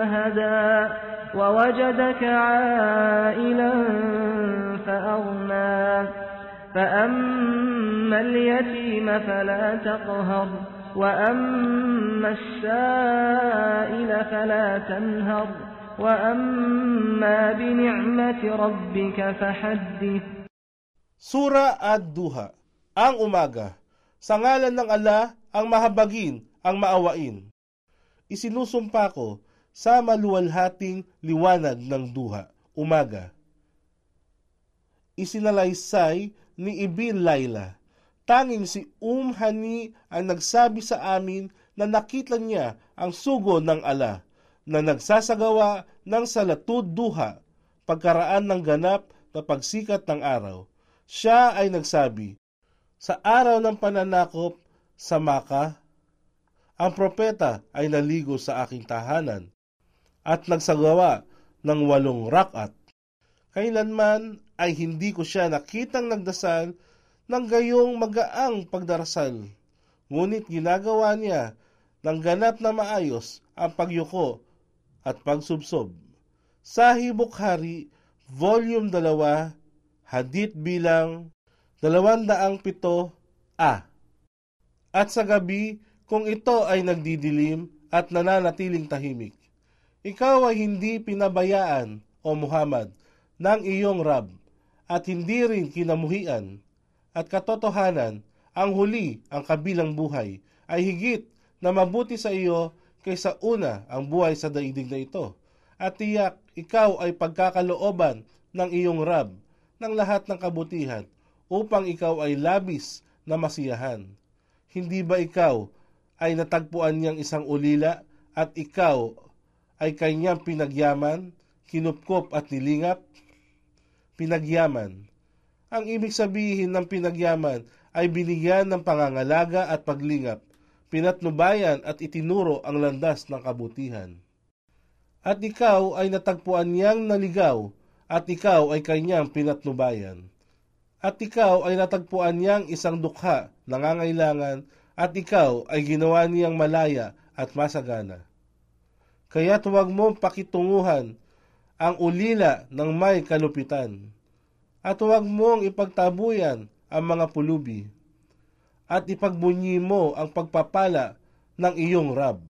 فهدى ووجدك عائلا فأغنى فأما اليتيم فلا تقهر وأما السائل فلا تنهر وأما بنعمة ربك فحدث Sura Ad-Duha, ang umaga. Sa ngalan ng ala, ang mahabagin, ang maawain. Isinusumpa ko sa maluwalhating liwanag ng duha, umaga. Isinalaysay ni Ibn Laila. Tanging si Umhani ang nagsabi sa amin na nakita niya ang sugo ng ala na nagsasagawa ng salatud duha pagkaraan ng ganap na pagsikat ng araw siya ay nagsabi, Sa araw ng pananakop sa Maka, ang propeta ay naligo sa aking tahanan at nagsagawa ng walong rakat. Kailanman ay hindi ko siya nakitang nagdasal ng gayong magaang pagdarasal. Ngunit ginagawa niya ng ganap na maayos ang pagyuko at pagsubsob. Sa Hibukhari, Volume 2, hadit bilang dalawandaang pito A. At sa gabi, kung ito ay nagdidilim at nananatiling tahimik, ikaw ay hindi pinabayaan, o Muhammad, ng iyong Rab, at hindi rin kinamuhian, at katotohanan, ang huli, ang kabilang buhay, ay higit na mabuti sa iyo kaysa una ang buhay sa daigdig na ito. At tiyak, ikaw ay pagkakalooban ng iyong Rab, ng lahat ng kabutihan upang ikaw ay labis na masiyahan. Hindi ba ikaw ay natagpuan niyang isang ulila at ikaw ay kanyang pinagyaman, kinupkop at nilingap? Pinagyaman. Ang ibig sabihin ng pinagyaman ay binigyan ng pangangalaga at paglingap, pinatnubayan at itinuro ang landas ng kabutihan. At ikaw ay natagpuan niyang naligaw at ikaw ay kanyang pinatnubayan. At ikaw ay natagpuan niyang isang dukha, nangangailangan, at ikaw ay ginawa niyang malaya at masagana. Kaya huwag mong pakitunguhan ang ulila ng may kalupitan, at huwag mong ipagtabuyan ang mga pulubi, at ipagbunyi mo ang pagpapala ng iyong Rab.